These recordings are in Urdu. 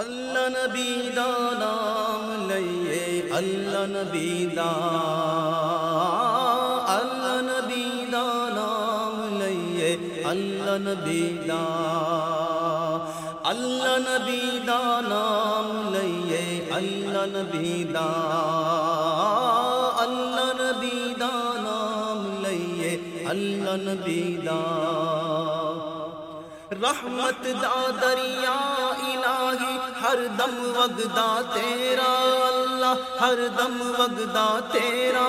اللہ نبی دا نام لئیے اللہ نبی دا، اللہ نبی دا نام لئیے اللہ نبی دا، اللہ نبی دا نام لئیے اللہ نبی دا، اللہ نبی دا نام لئیے اللہ نبی دا۔ رحمت دا دریا اللہ ہر دم وگدا تیرا، اللہ ہر دم وگدا تیرا۔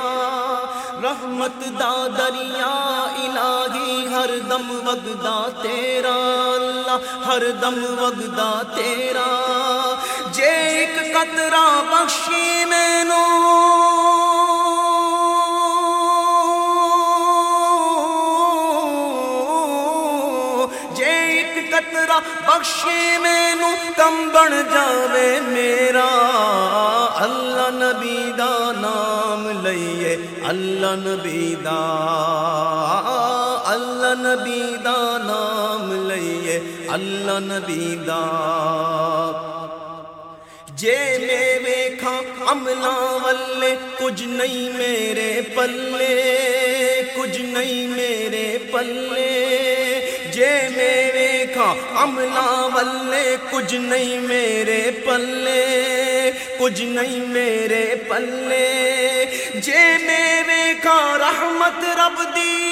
رحمت دا دریا الہی، ہر دم وگدا تیرا۔ اللہ ہر دم وگدا تیرا۔ جے ایک قطرہ بخشی نو بخشی مینو کم بن جاوے میرا۔ اللہ نبی دا نام لئیے، اللہ نبی دا۔ اللہ نبی دا نام لئیے، اللہ نبی دا۔ جے میں ویکھا عملہ والے، کچھ نہیں میرے پلے، کچھ نہیں میرے پلے۔ جے میں عملہ ولے کچھ نہیں میرے پلے، کچھ نہیں میرے پلے۔ جے میرے کا رحمت رب دی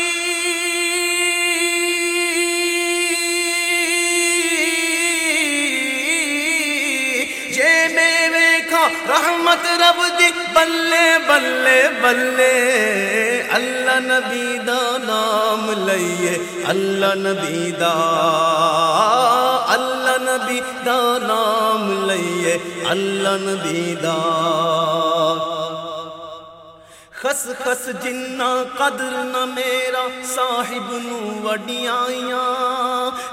رحمت رب دی، بلے بلے بلے۔ اللہ نبی دا نام لئیے، اللہ نبی دا، اللہ نبی دا نام لئیے، اللہ نبی دا۔ خس خس جنہ قدر نہ میرا صاحب نو وڈیاں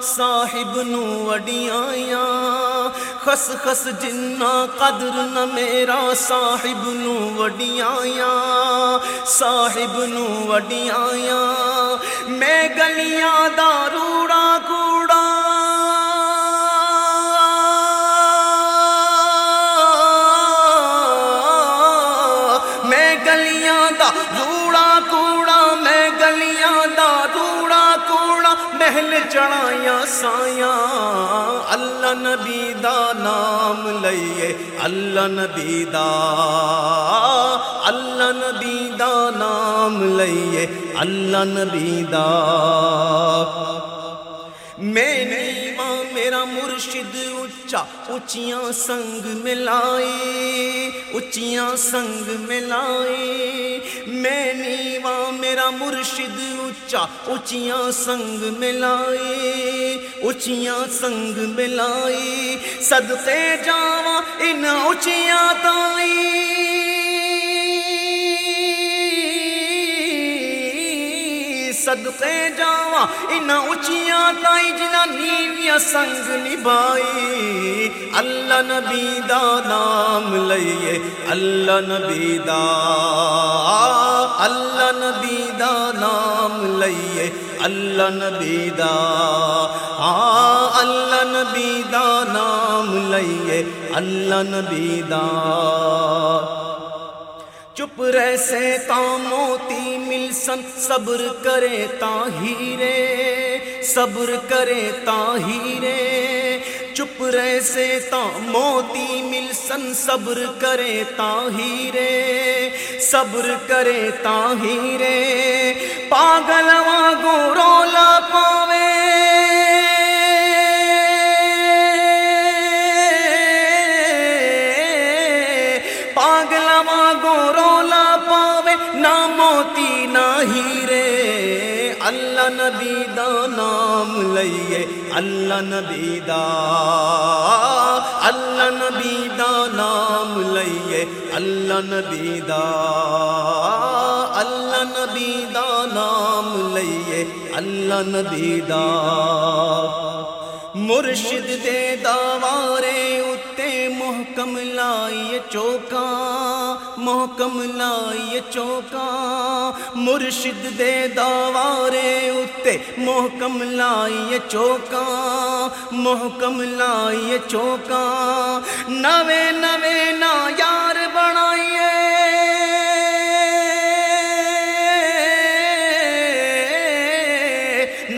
صاحب نو وڈیاں خس خس جنہ قدر نہ میرا صاحب نو وڈیاں صاحب نو وڈیاں میں گلیاں دا روڑا کوڑا۔ میں گلیاں دا روڑا محل چڑھایا سایاں، اللہ نبی دا نام لئیے اللہ نبی دا، اللہ نبی دا نام لئیے اللہ نبی دا۔ میں نے اچا اچیاں سنگ ملائے اچیاں سنگ ملائے میں نیواں میرا مرشد اچا اچیاں سنگ ملائے اچیاں سنگ ملائے صدقے جاواں ان اچیاں تائی صدقے جاواں ان اچیاں تائی جنا نیویاں سنگ نبائی اللہ نبی دا نام لئیے اللہ نبی دا اللہ نبی دا نام لئیے اللہ نبی دا اللہ نبی دا نام لئیے اللہ نبی دا چپ رہ سے تا موتی مل سن صبر کرے تا ہیرے، صبر کرے تا ہیرے۔ چپ رہ سے تا موتی مل سن صبر کرے تا ہیرے۔ صبر کرے تا ہیرے۔ پاگل واگو رولا پاوے پاگل واگو رولا پاوے نہ موتی نہ ہیرے اللہ نبی دا نام لئیے، اللہ نبی دا۔ اللہ نبی دا نام لئیے، اللہ نبی دا۔ اللہ نبی دا نام لئیے، اللہ نبی دا۔ مرشد دے داوارے محکم لائیے چوکا محکم لائیے چوکا مرشد دے دوارے اتے محکم لائیے چوکا محکم لائیے چوکا نوے نوے نا یار بنائیے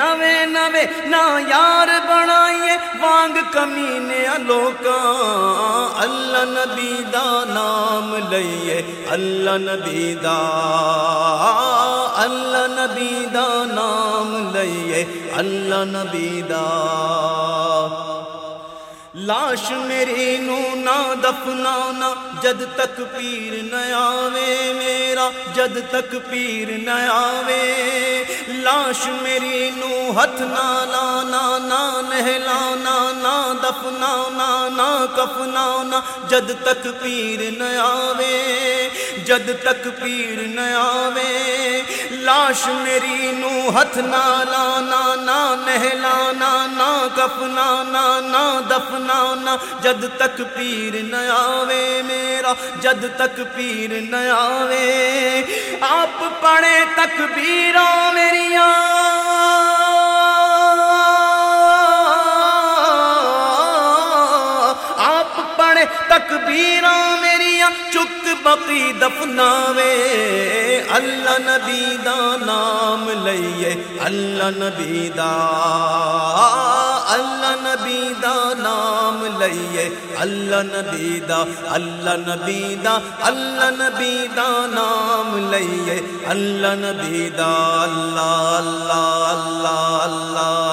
نوے نوے نا یار بنائیے، وانگ کمینے لوکا اللہ نبی دا نام لئیے، اللہ نبی دا، اللہ نبی دا نام لئیے، اللہ نبی دا۔ لاش میری نو نہ دفنانا، جد تک پیر نہ آوے جد تک پیر نہ آوے۔ لاش میری نو ہتھ نہ لانا، نہ نہلانا، نہ دفنانا، نہ کفنانا۔ جد تک پیر نہ آوے، جد تک پیر نہ آوے۔ لاش میری نو ہتھ نہ لانا، نہ نہلانا، نہ کفنانا، نہ دفنانا۔ جد تک پیر نہ آوے میرا، جد تک پیر نہ آوے۔ آپ پڑھے تکبیروں میریاں۔ آپ پڑھے تکبیراں میریاں۔ چک بقی دفناوے۔ اللہ نبی دا نام لئیے اللہ نبی دا اللہ نبی دا نام لئیے۔ اللہ نبی دا، اللہ نبی دا، اللہ نبی دا نام لئیے۔ اللہ نبی دا، اللہ اللہ اللہ اللہ